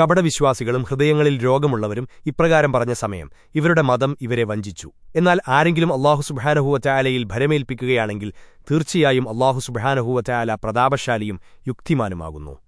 കപടവിശ്വാസികളും ഹൃദയങ്ങളിൽ രോഗമുള്ളവരും ഇപ്രകാരം പറഞ്ഞ സമയം ഇവരുടെ മതം ഇവരെ വഞ്ചിച്ചു. എന്നാൽ ആരെങ്കിലും അള്ളാഹു സുബാനഹുവറ്റായാലയിൽ ഭരമേൽപ്പിക്കുകയാണെങ്കിൽ തീർച്ചയായും അള്ളാഹു സുബാനഹുവറ്റായാല പ്രതാപശാലിയും യുക്തിമാനുമാകുന്നു.